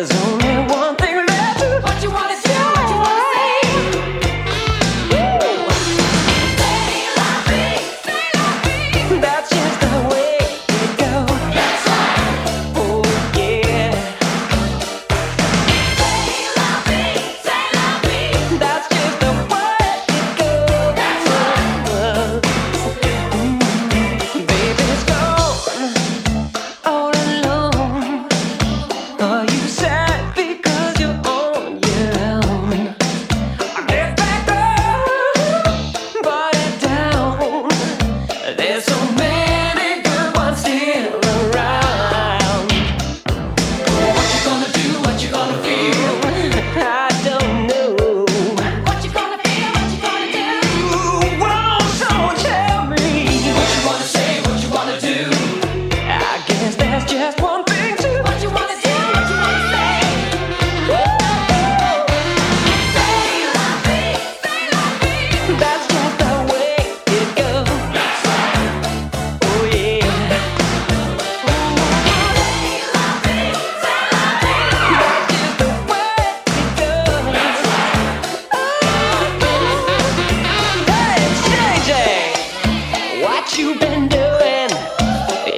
as what you been doing?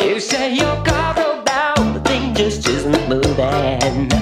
You say your car broke down, but thing just isn't moving.